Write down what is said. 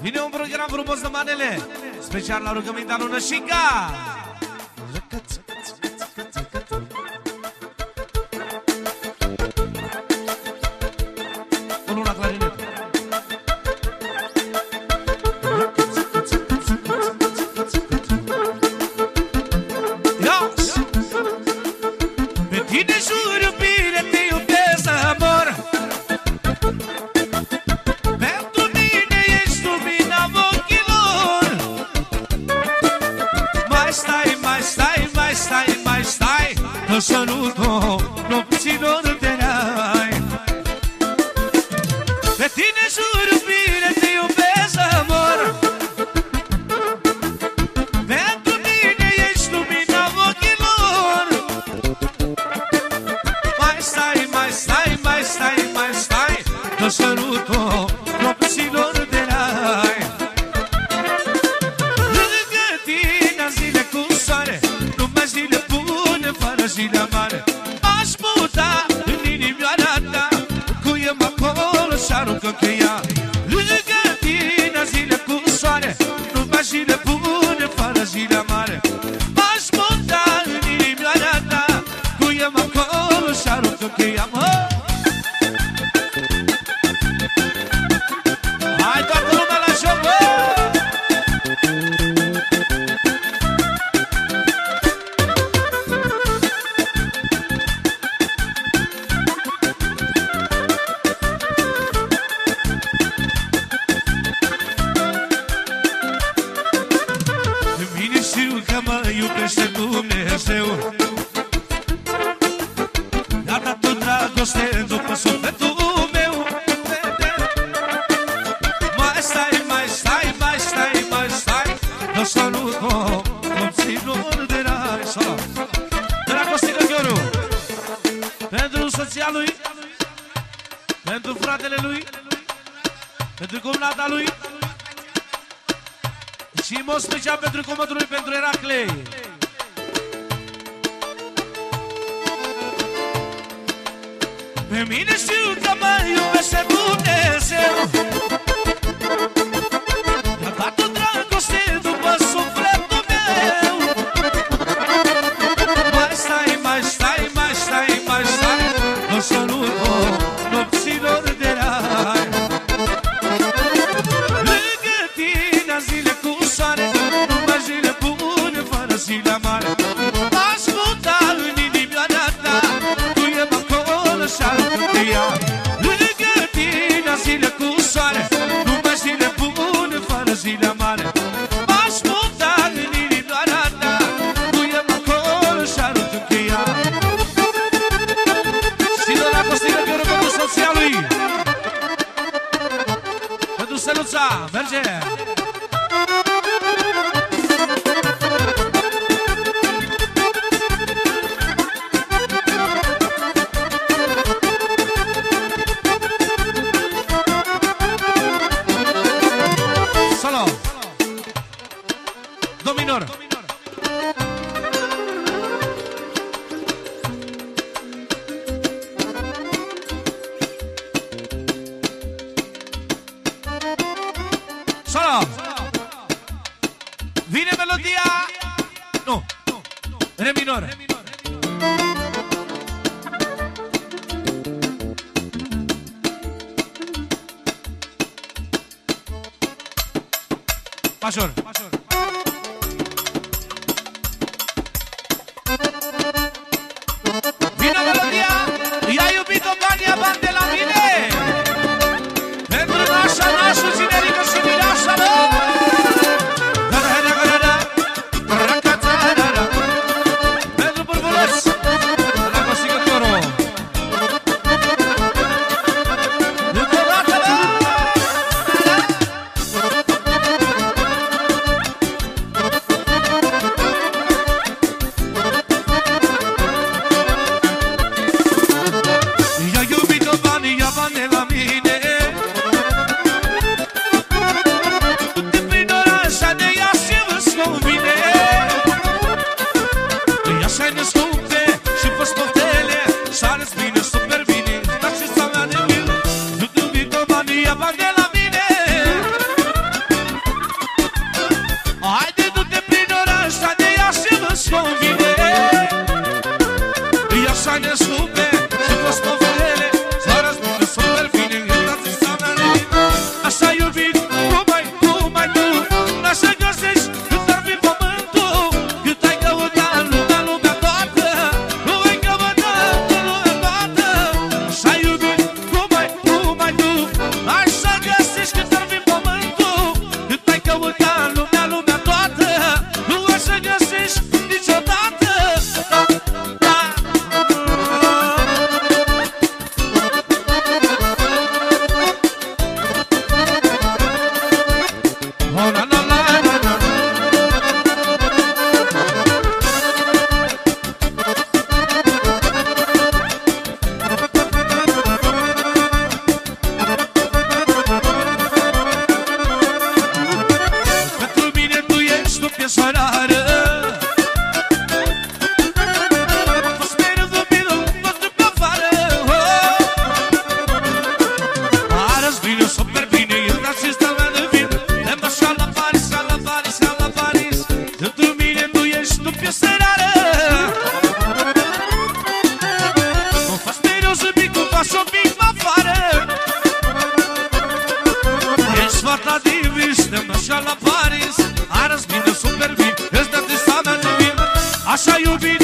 Vine un program frumos de manele. Special la rugămintea lui Nășica Unul Luciano bune, fără zile mare Aș putea în inimioara ta. Cu eu acolo și aruncă cheia e o peixe comeceu. Nada tá tu trago sendo passo feito o meu. Mas sai, mas sai, mas sai, mas sai. Não só no com, não se ordenar só. Será que que ouro. Pentru Pedro lui, Luiz. Pedro lui, Pedro cumnata Luiz. Și în mod special pentru comodul lui, pentru Eracle. Pe mine știu că mă iubește Dumnezeu zile cu soare Numai zile bune fără zile mare. Asculta în inimioara ta Tu e acolo și aruncă ea Și de la Costică Gheorghe pentru soția lui. Pentru Steluța, merge! día. No, no, no. Re minor. Re minor. Mayor. Mayor. Mira melodía y hay un pito caña de la mina. já me that. Se fosse Acha o vídeo.